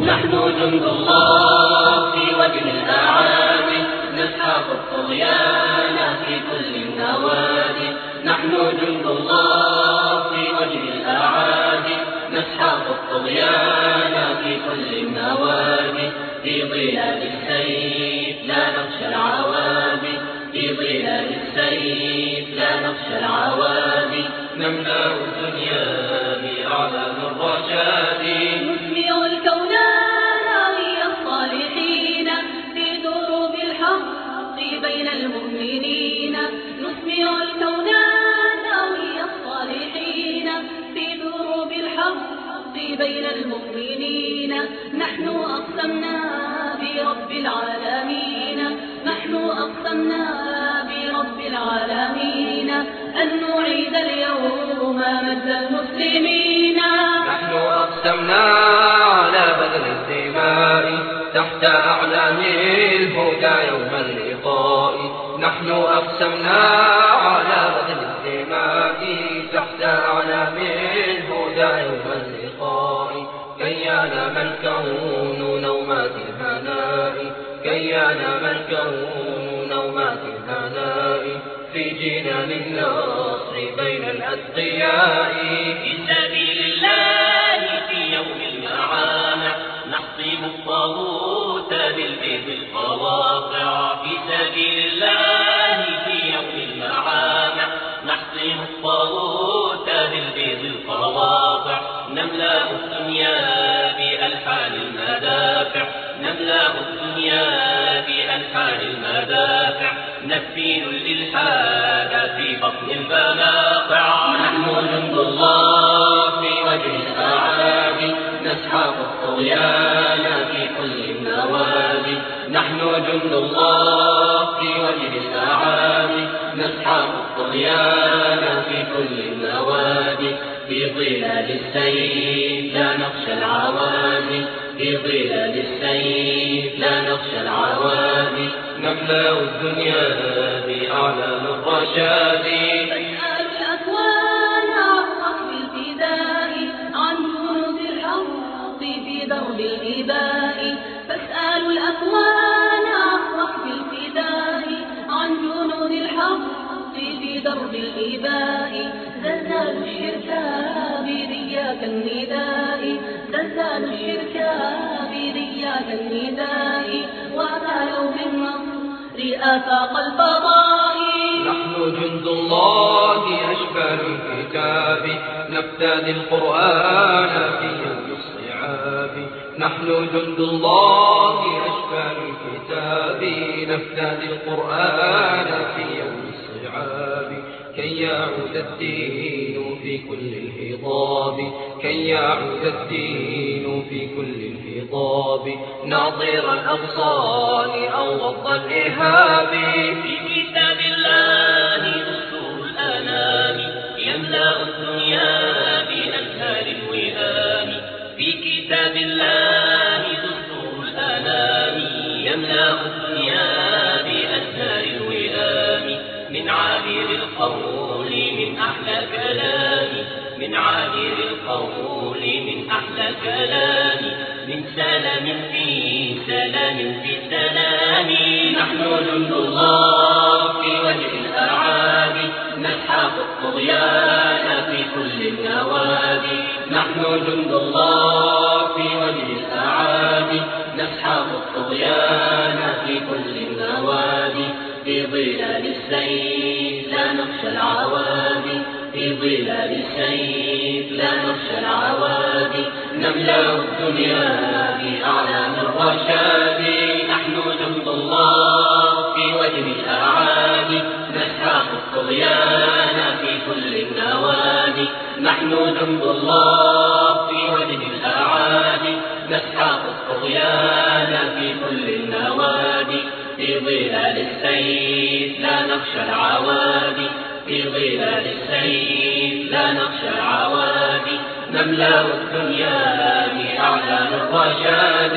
نحن جند الله في وجه الأعادي نسحق الطغيان في كل النوادي نحن جند الله في وجه الأعادي نسحق الطغيان في كل النوادي في ظلال السيف لا نخشى العوادي في ظلال السيف لا نخشى العوادي نملأ الدنيا المؤمنين. نسمع الكون ناوي الصالحين. في دروب الحق بين المؤمنين. نحن أقسمنا برب العالمين. نحن أقسمنا برب العالمين. أن نعيد اليوم مجد المسلمين. نحن أقسمنا تحت أعلام الهدى يوم اللقاء. نحن أقسمنا على بذل الدماء تحت أعلام الهدى يوم اللقاء. كي ينام الكون نومات الهناء. كي ينام الكون نومات الهناء. في جنان النصر بين الأتقياء. الدنيا بألحان المدافع نفين الإلحاد في بطن البلاقع نحن جند الله في وجه الأعادي نسحق الطغيان في كل النوادي نحن جند الله في وجه الأعادي نسحق الطغيان في كل النوادي في ظلال السيف لا نخشى العوادي في ظلال السيف. لا نخشى العوادي. نملأ الدنيا بأعلام الرشاد. درب الإباء فاسأل الأكوان الفداء عن جنود في درب الإباء زلزال الشركاء برياك النداء. زلزال الشركاء برياك النداء وأمالوا بالنصر آفاق الفضاء نحن جند الله أشبال الكتاب نفتدي القرآن في يوم الصعاب. نحن جند الله أشبال الكتاب نفتدي القرآن في يوم كي يعود الدين في كل الهضاب كي يعود الدين في كل الهضاب ناظر الأغصان أو غض الإهاب في سلام في سلام نحن جند الله في وجه الأعادي نسحق الطغيان في كل النوادي نحن جند الله في وجه الأعادي نسحق الطغيان في كل النوادي في ظلال السيف لا نخشى العوادي في ظلال السيف لا نخشى العوادي نملأ الدنيا بأعلام الرشاد. نحن جند الله في وجه الأعادي نسحق الطغيان في كل النوادي في ظلال السيف لا نخشى العوادي في ظلال السيف لا نخشى العوادي نملأ الدنيا بأعلام الرشاد.